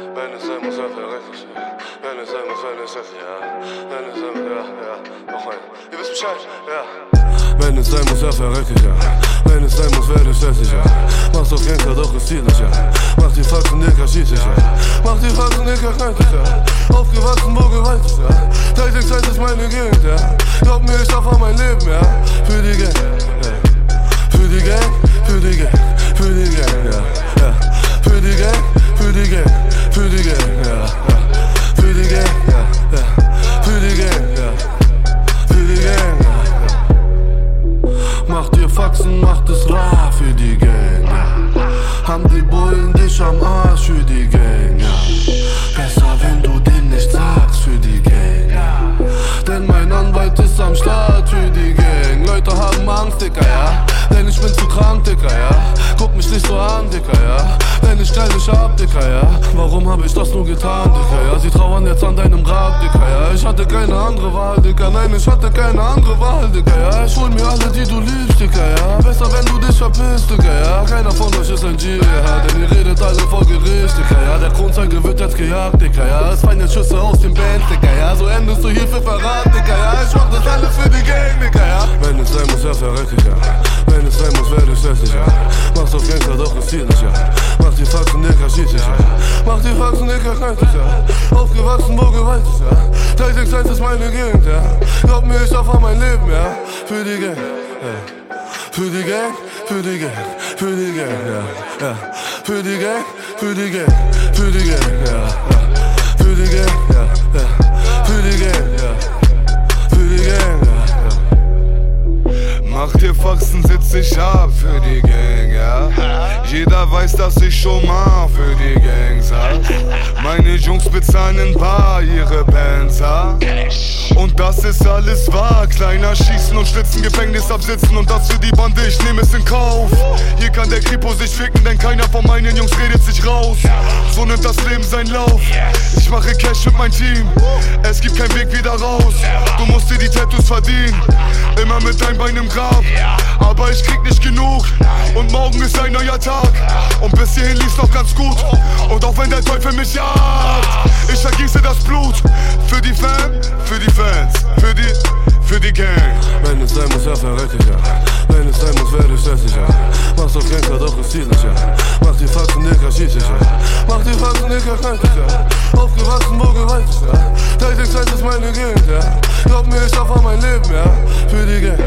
Dann verreck ich, ja. Wenn es sein muss, wenn es ist, ja. Wenn es sein muss, ja, ja. Noch ein. Ihr wisst Bescheid, ja. Wenn es sein muss, ja, verreck ich, ja. Wenn es sein muss, werde ich stressig, ja. Mach's auf Gangster, doch zielt nicht, ja. Mach die Faxen, Dicker, schieß ich, ja. Mach die Faxen, Dicker, kalt ich, ja. Aufgewachsen, wo Gewalt ist, ja. 361 ist meine Gegend, ja. Glaub mir, ich auf mein Leben, ja. Für die Gang, ja. Für die Gang, Faxen, macht es rar für die Gang, ja. Haben die Bullen dich am Arsch für die Gang, ja. Besser, wenn du denen nicht sagst für die Gang, ja. Denn mein Anwalt ist am Start für die Gang. Leute haben Angst, Dicker, ja. Denn ich bin zu krank, Dicker, ja. Guck mich nicht Grab, Dicker, ja. Ich hatte keine andere Wahl, Dicker. Nein, ich hatte keine andere Wahl, Dicker, ja. Ich hol mir alle, die du liebst, Dicker, ja. Besser, wenn du dich verpisst, Dicker, ja. Keiner von euch ist ein G, ja. Denn ihr redet alle vor Gericht, Dicker, ja. Der Kronzeuge wird jetzt gejagt, Dicker, ja. Es fallen jetzt Schüsse aus den Bands, Dicker, ja. So endest du hier für Verrat, Dicker, ja. Ich mach das alles für die Gang, Dicker, ja. Wenn es sein muss, ja, verreck ich, ja. Wenn es sein muss, werde ich stressig, ja. Mach's auf Gangster, doch es zielt nicht, ja. Mach die Faxen, Dicker, schieß ich, ja. Mach die Faxen, Dicker, knallt ich, ja. Aufgewachsen, wo Gewalt ist, ja. 361 ist meine Gegend, ja. Glaub mir, ich auf mein Leben, ja. Für die Gang, ja. Für die Gang, für die Gang, für die Gang, ja. Für die Gang, für die Gang, für die Gang, ja. ja. Für die Gang, Faxen, sitz ich ab für die Gang, ja. Jeder weiß, dass ich schon mal für die Gang saß. Meine Jungs bezahlen in Bar ihre Bands, ja. Und das ist alles wahr. Kleiner schießen und schlitzen, Gefängnis absitzen und das für die Bande, ich nehme es in Kauf. Hier kann der Kripo sich ficken, denn keiner von meinen Jungs redet sich raus. So nimmt das Leben seinen Lauf. Ich mache Cash mit meinem Team. Es gibt keinen Weg wieder raus. Du musst dir die Tattoos verdienen. Immer mit deinem Bein im Grab. Aber ich krieg nicht genug. Und morgen ist ein neuer Tag. Und bis hierhin lief's noch ganz gut. Und auch wenn der Teufel mich jagt, ich vergieße das Blut. Für die Fam, für die Fans, für die, für die Gang. Wenn es sein muss, ja, verreck ich, ja. Wenn es sein muss, werde ich stressig, ja. Mach's auf Gangster, doch es zielt nicht, ja. Mach die Faxen, Dicker, schieß ich, ja. Mach die Faxen, Dicker, knallt ich, ja. Aufgewachsen, wo Gewalt ist, ja. 361 ist meine Gegend, ja. Glaub mir, ich auf mein Leben, ja. Für die Gang,